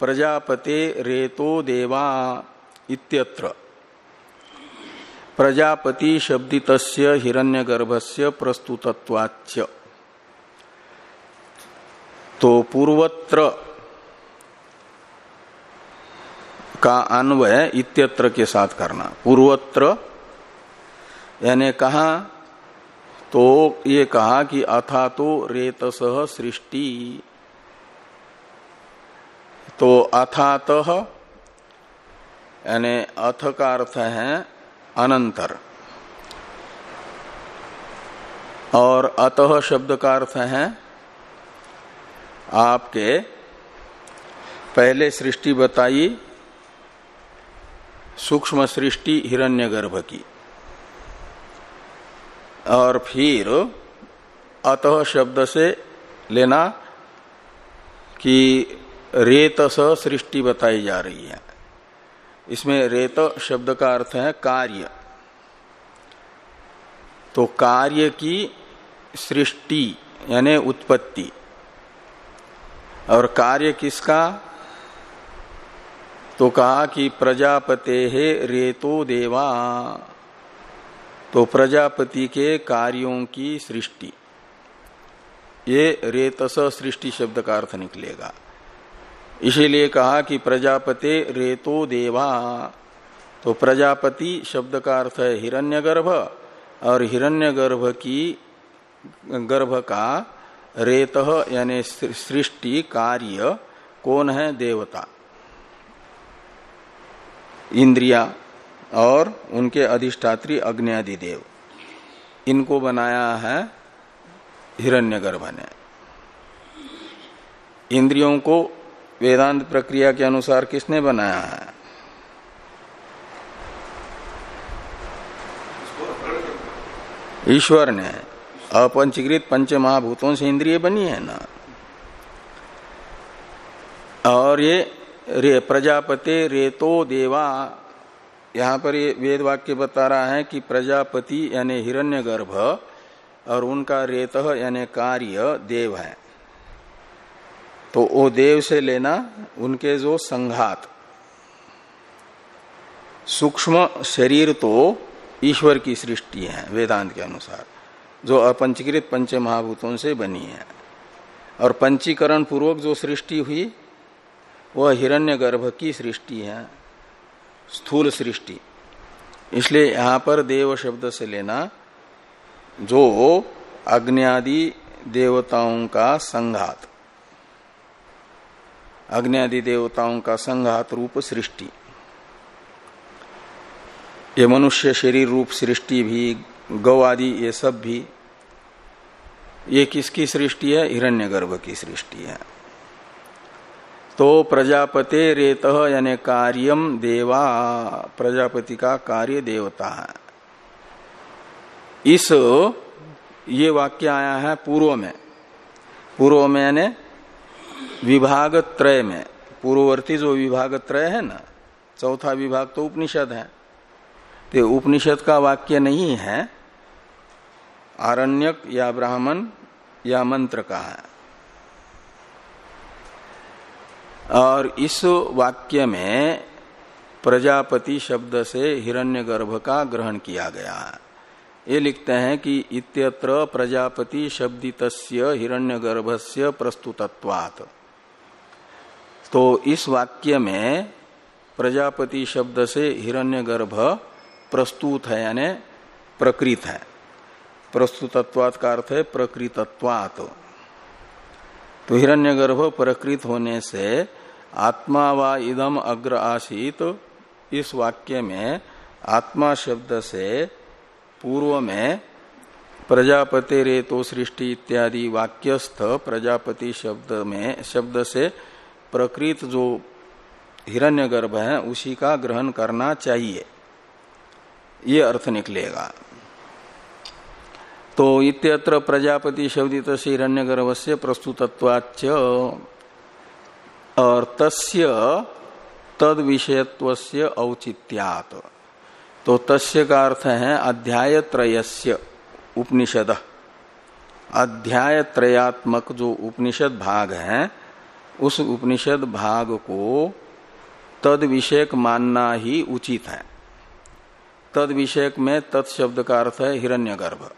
S1: प्रजापते रेतो देवा इत्यत्र। प्रजापति शब्दित हिरण्यगर्भस्य प्रस्तुतत्वाच्य। तो पूर्वत्र का अन्वय इत्यत्र के साथ करना। पूर्वत्र यानी कहा तो ये कहा कि अथा तो रेतस सृष्टि। तो अथात, यानी अथ का अर्थ है अनंतर। और अतः शब्द का अर्थ है आपके, पहले सृष्टि बताई, सूक्ष्म सृष्टि हिरण्यगर्भ की। और फिर अतः शब्द से लेना कि रेत सृष्टि बताई जा रही है। इसमें रेत शब्द का अर्थ है कार्य। तो कार्य की सृष्टि यानी उत्पत्ति। और कार्य किसका? तो कहा कि प्रजापते है रेतो देवा। तो प्रजापति के कार्यों की सृष्टि। ये रेतस सृष्टि शब्द का अर्थ निकलेगा। इसीलिए कहा कि प्रजापते रेतो देवा। तो प्रजापति शब्द का अर्थ है हिरण्यगर्भ, और हिरण्यगर्भ की, गर्भ का रेत यानी सृष्टि कार्य कौन है? देवता। इंद्रिया। और उनके अधिष्ठात्री अग्नि देव इनको बनाया है हिरण्यगर्भ ने इंद्रियों को वेदांत प्रक्रिया के अनुसार किसने बनाया है? ईश्वर ने अपंचीकृत पंच महाभूतों से इंद्रिय बनी है ना? और ये रे प्रजापति रेतो देवा यहाँ पर ये वेद वाक्य बता रहा है कि प्रजापति यानी हिरण्यगर्भ और उनका रेत यानी कार्य देव है। तो वो देव से लेना उनके जो संघात। सूक्ष्म शरीर तो ईश्वर की सृष्टि है वेदांत के अनुसार, जो अपंचीकृत पंच महाभूतों से बनी है। और पंचीकरण पूर्वक जो सृष्टि हुई, वह हिरण्यगर्भ की सृष्टि है। स्थूल सृष्टि। इसलिए यहाँ पर देव शब्द से लेना, जो अग्नि देवताओं का संघात। अग्नि देवताओं का संघात रूप सृष्टि। ये मनुष्य शरीर रूप सृष्टि भी, गौ आदि ये सब भी, ये किसकी सृष्टि है? हिरण्यगर्भ की सृष्टि है। तो प्रजापते रेत यानी कार्यम देवा। प्रजापति का कार्य देवता है। इस, ये वाक्य आया है पूर्व में। पूर्व में यानी विभाग त्रय में। पूर्ववर्ती जो विभाग त्रय है ना, चौथा विभाग तो उपनिषद है। तो उपनिषद का वाक्य नहीं है, आरण्यक या ब्राह्मण या मंत्र का है। और इस वाक्य में प्रजापति शब्द से हिरण्यगर्भ का ग्रहण किया गया। है ये लिखते हैं कि इत्यत्र प्रजापति शब्दित हिरण्यगर्भ से प्रस्तुतत्वात्। तो इस वाक्य में प्रजापति शब्द से हिरण्यगर्भ प्रस्तुत है यानी प्रकृत है। प्रस्तुतत्वात् का अर्थ है प्रकृतत्वात्। तो हिरण्यगर्भ प्रकृत होने से आत्मा व इदम अग्र आसित। इस वाक्य में आत्मा शब्द से पूर्व में प्रजापति रेतो सृष्टि इत्यादि वाक्यस्थ प्रजापति शब्द में, शब्द से प्रकृत जो हिरण्यगर्भ है, उसी का ग्रहण करना चाहिए। ये अर्थ निकलेगा। तो इत्यत्र प्रजापति शब्दित से हिरण्यगर्भ से प्रस्तुतत्वाच और तस्य तद विषयत्व औचित्यात। तो तस्य का अर्थ है अध्याय त्रयस्य उपनिषद। अध्याय त्रयात्मक जो उपनिषद भाग है, उस उपनिषद भाग को तद विषयक मानना ही उचित है। तद विषयक में तत्शब्द का अर्थ है हिरण्यगर्भ।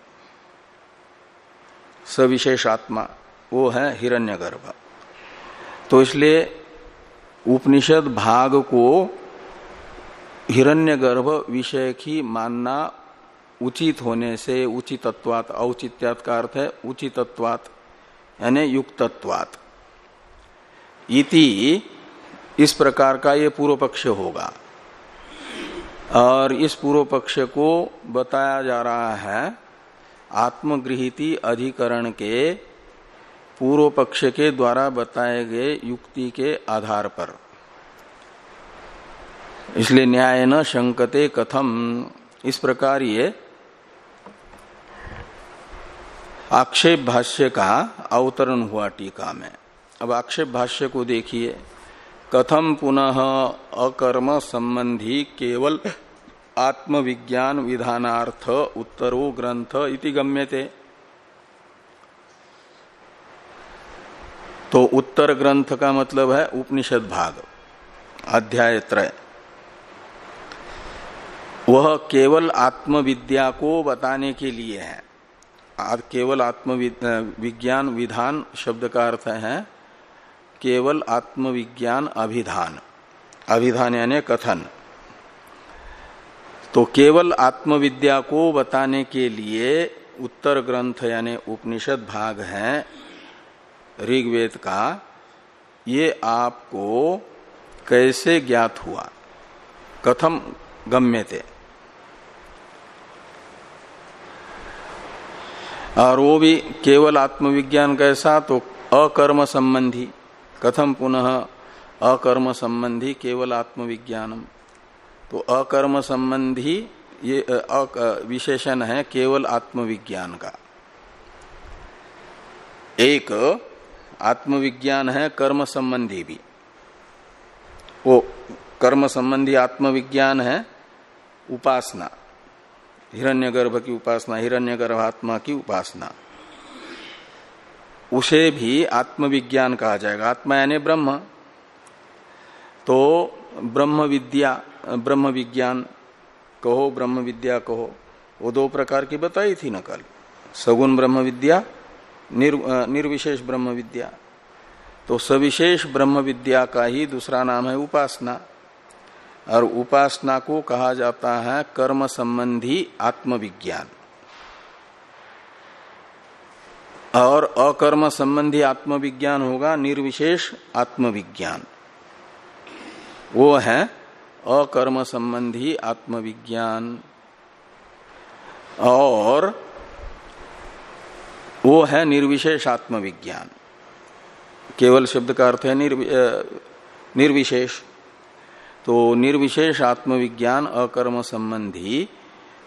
S1: सविशेषात्मा, वो है हिरण्यगर्भ। तो इसलिए उपनिषद भाग को हिरण्यगर्भ विषय की मानना उचित होने से उचितत्वात, औचित्यात का अर्थ है उचितत्वात, यानी युक्तत्वात। इति इस प्रकार का ये पूर्व पक्ष होगा। और इस पूर्व पक्ष को बताया जा रहा है आत्मगृहिती अधिकरण के पूर्व पक्ष के द्वारा बताए गए युक्ति के आधार पर। इसलिए न्याय न शंकते कथम। इस प्रकार ये आक्षेप भाष्य का अवतरण हुआ टीका में। अब आक्षेप भाष्य को देखिए। कथम पुनः अकर्म संबंधी केवल आत्मविज्ञान विधानार्थ उत्तरो ग्रंथ इति गम्यते। तो उत्तर ग्रंथ का मतलब है उपनिषद भाग, अध्याय त्रय। वह केवल आत्मविद्या को बताने के लिए है। केवल आत्म विज्ञान विधान शब्द का अर्थ है केवल आत्मविज्ञान अभिधान। अभिधान यानी कथन। तो केवल आत्मविद्या को बताने के लिए उत्तर ग्रंथ यानी उपनिषद भाग है, ऋग्वेद का, ये आपको कैसे ज्ञात हुआ? कथम गम्य थे। और वो भी केवल आत्मविज्ञान कैसा तो अकर्म संबंधी, कथम पुनः अकर्म संबंधी केवल आत्मविज्ञानम। तो अकर्म संबंधी ये विशेषण है केवल आत्मविज्ञान का। एक, आत्मविज्ञान है कर्म संबंधी भी। वो कर्म संबंधी आत्मविज्ञान है उपासना। हिरण्यगर्भ की उपासना, हिरण्यगर्भात्मा की उपासना। उसे भी आत्मविज्ञान कहा जाएगा। आत्मा यानी ब्रह्म। तो ब्रह्म विद्या ब्रह्म विज्ञान कहो ब्रह्म विद्या कहो वो दो प्रकार की बताई थी न कल। सगुण ब्रह्म विद्या निर, निर्विशेष ब्रह्म विद्या तो सविशेष ब्रह्म विद्या का ही दूसरा नाम है उपासना। और उपासना को कहा जाता है कर्म संबंधी आत्मविज्ञान। और अकर्म संबंधी आत्मविज्ञान होगा निर्विशेष आत्मविज्ञान। वो है अकर्म संबंधी आत्मविज्ञान। और वो है निर्विशेष आत्मविज्ञान। केवल शब्द का अर्थ है निर्विशेष। तो निर्विशेष आत्मविज्ञान अकर्म संबंधी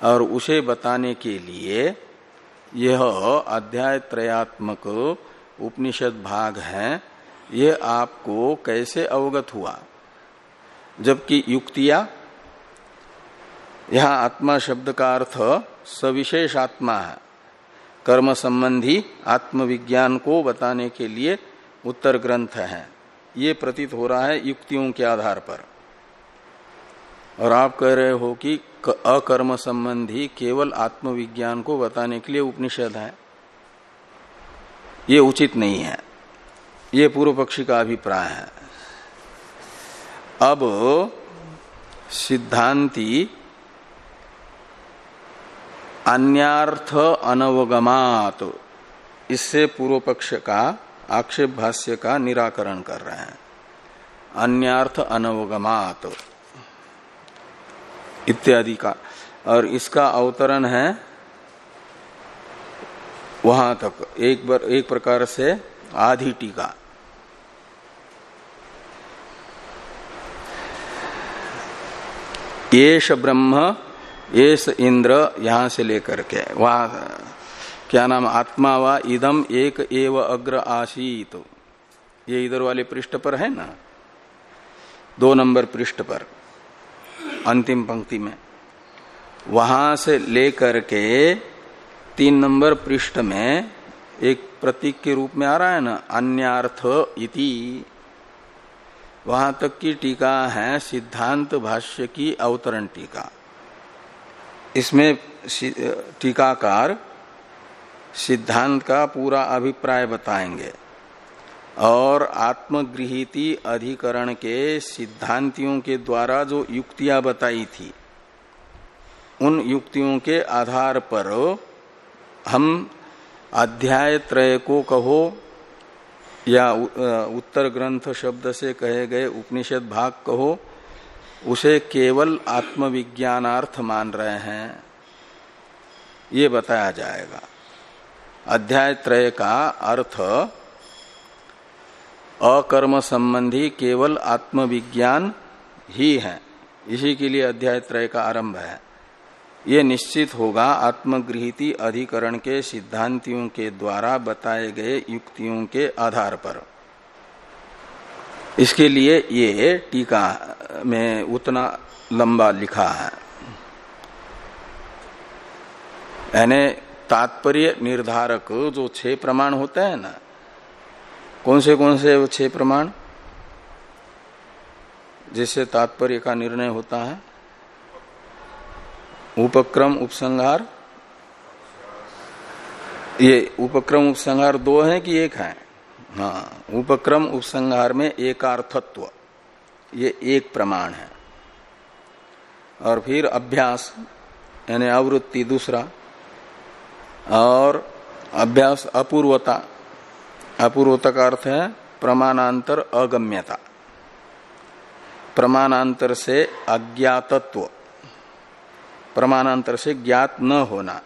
S1: और उसे बताने के लिए यह अध्याय त्रयात्मक उपनिषद भाग है। ये आपको कैसे अवगत हुआ? जबकि युक्तिया, यहाँ आत्मा शब्द का अर्थ सविशेष आत्मा है। कर्म संबंधी आत्मविज्ञान को बताने के लिए उत्तर ग्रंथ है। ये प्रतीत हो रहा है युक्तियों के आधार पर। और आप कह रहे हो कि अकर्म संबंधी केवल आत्मविज्ञान को बताने के लिए उपनिषद है। ये उचित नहीं है। ये पूर्व पक्षी का अभिप्राय है। अब सिद्धांति अन्यार्थ अनवगमात। इससे पूर्व पक्ष का आक्षेप भाष्य का निराकरण कर रहे हैं। अन्यार्थ अनवगमात। इत्यादि का। और इसका अवतरण है वहाँ तक। एक बार, एक प्रकार से आधी टीका। येष ब्रह्म, येष इंद्र यहाँ से लेकर के, वहाँ, क्या नाम, आत्मा व इदम एक एव अग्र आशीत ये इधर वाले पृष्ठ पर है ना? दो नंबर पृष्ठ पर, अंतिम पंक्ति में। वहाँ से लेकर के तीन नंबर पृष्ठ में एक प्रतीक के रूप में आ रहा है ना? अन्यार्थ इति। वहाँ तक की टीका है सिद्धांत भाष्य की अवतरण टीका। इसमें टीकाकार सिद्धांत का पूरा अभिप्राय बताएँगे और आत्मगृहिती अधिकरण के सिद्धांतियों के द्वारा जो युक्तियाँ बताई थी, उन युक्तियों के आधार पर हम अध्याय त्रय को कहो या उत्तर ग्रंथ शब्द से कहे गए उपनिषद भाग कहो, उसे केवल आत्मविज्ञानार्थ मान रहे हैं। ये बताया जाएगा। अध्याय त्रय का अर्थ, अकर्म संबंधी केवल आत्मविज्ञान ही है। इसी के लिए अध्याय त्रय का आरंभ है। ये निश्चित होगा आत्मगृहित अधिकरण के सिद्धांतियों के द्वारा बताए गए युक्तियों के आधार पर। इसके लिए ये टीका में उतना लंबा लिखा है। यानी तात्पर्य निर्धारक जो छह प्रमाण होते हैं ना कौन से कौन से वो छह प्रमाण? जिससे तात्पर्य का निर्णय होता है। उपक्रम उपसंहार? ये उपक्रम उपसंहार दो है कि एक है? हाँ उपक्रम उपसंहार में एकार्थत्व, ये एक प्रमाण है। और फिर अभ्यास, यानी आवृत्ति दूसरा, और अभ्यास अपूर्वता। अपूर्वता का अर्थ है प्रमाणांतर अगम्यता। प्रमाणांतर से अज्ञातत्व। प्रमाणांतर से ज्ञात न होना,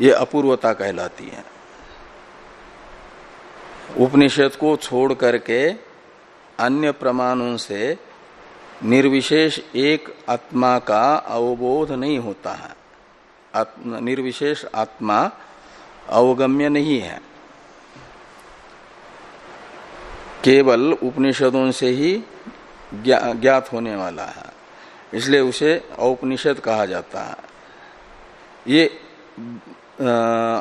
S1: ये अपूर्वता कहलाती है। उपनिषद को छोड़ करके अन्य प्रमाणों से निर्विशेष एक आत्मा का अवबोध नहीं होता है। निर्विशेष आत्मा अवगम्य नहीं है। केवल उपनिषदों से ही ज्ञात होने वाला है। इसलिए उसे औपनिषद कहा जाता है। ये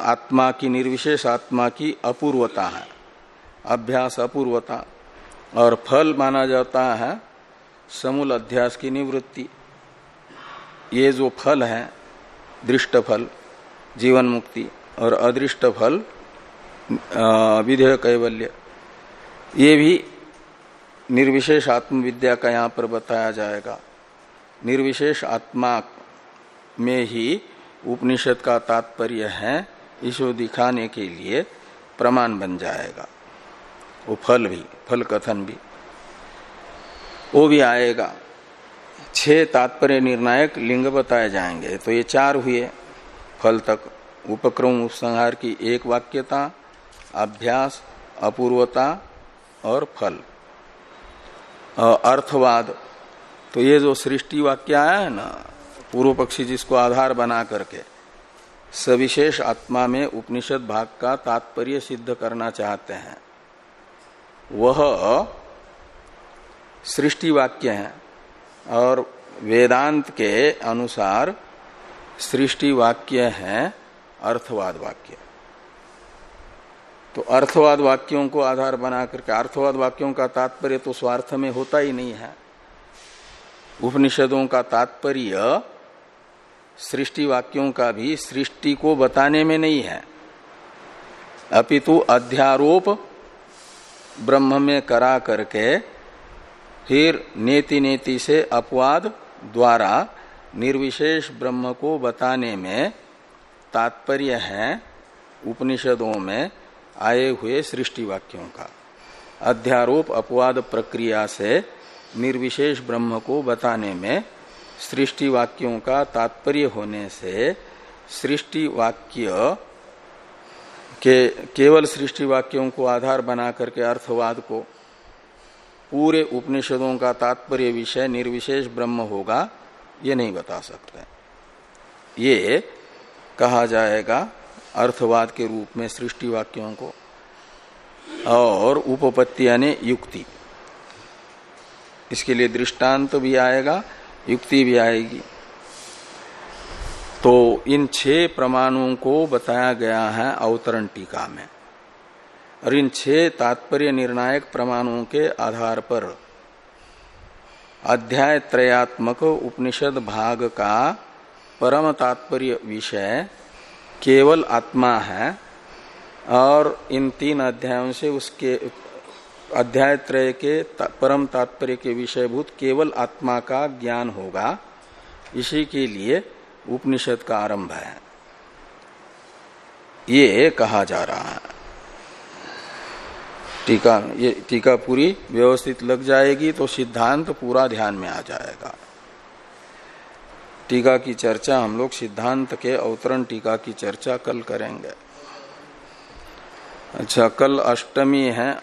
S1: आत्मा की निर्विशेष आत्मा की अपूर्वता है। अभ्यास अपूर्वता। और फल माना जाता है समूल अध्यास की निवृत्ति। ये जो फल है दृष्ट फल जीवन मुक्ति और अदृष्ट फल विधेय कैवल्य, ये भी निर्विशेष आत्मविद्या का यहाँ पर बताया जाएगा। निर्विशेष आत्मा में ही उपनिषद का तात्पर्य है, इसको दिखाने के लिए प्रमाण बन जाएगा। वो फल भी, फल कथन भी। वो भी आएगा। छह तात्पर्य निर्णायक लिंग बताए जाएँगे। तो ये चार हुए फल तक। उपक्रम, उपसंहार की एक वाक्यता, अभ्यास, अपूर्वता और फल। अर्थवाद। तो ये जो सृष्टि वाक्य आया है ना, पूर्व पक्षी जिसको आधार बना करके, सविशेष आत्मा में उपनिषद भाग का तात्पर्य सिद्ध करना चाहते हैं, वह सृष्टि वाक्य है और वेदांत के अनुसार सृष्टि वाक्य है अर्थवाद वाक्य। तो अर्थवाद वाक्यों को आधार बना करके अर्थवाद वाक्यों का तात्पर्य तो स्वार्थ में होता ही नहीं है। उपनिषदों का तात्पर्य सृष्टि वाक्यों का भी सृष्टि को बताने में नहीं है। अपितु अध्यारोप ब्रह्म में करा करके फिर नेति नेति से अपवाद द्वारा निर्विशेष ब्रह्म को बताने में तात्पर्य है उपनिषदों में आए हुए सृष्टि वाक्यों का। अध्यारोप अपवाद प्रक्रिया से निर्विशेष ब्रह्म को बताने में सृष्टि वाक्यों का तात्पर्य होने से सृष्टि वाक्य के केवल सृष्टि वाक्यों को आधार बना करके अर्थवाद को पूरे उपनिषदों का तात्पर्य विषय निर्विशेष ब्रह्म होगा, ये नहीं बता सकते। ये कहा जाएगा अर्थवाद के रूप में सृष्टि वाक्यों को और उपपत्ति यानी युक्ति। इसके लिए दृष्टांत तो भी आएगा, युक्ति भी आएगी। तो इन छह प्रमाणों को बताया गया है अवतरण टीका में। और इन छह तात्पर्य निर्णायक प्रमाणों के आधार पर अध्याय त्रयात्मक उपनिषद भाग का परम तात्पर्य विषय केवल आत्मा है, और इन तीन अध्यायों से उसके अध्याय त्रय के परम तात्पर्य के विषयभूत केवल आत्मा का ज्ञान होगा। इसी के लिए उपनिषद का आरंभ है। ये कहा जा रहा है। टीका, ये टीका पूरी व्यवस्थित लग जाएगी तो सिद्धांत पूरा ध्यान में आ जाएगा। टीका की चर्चा हम लोग सिद्धांत के अवतरण टीका की चर्चा कल करेंगे। अच्छा कल अष्टमी है